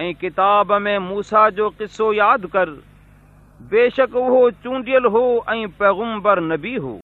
۽ ڪتاب ۾ موسيٰ جو قصو ياد ڪر. بيشڪ اهو چونڊيل هو ۽ پيگمبر نبي هو.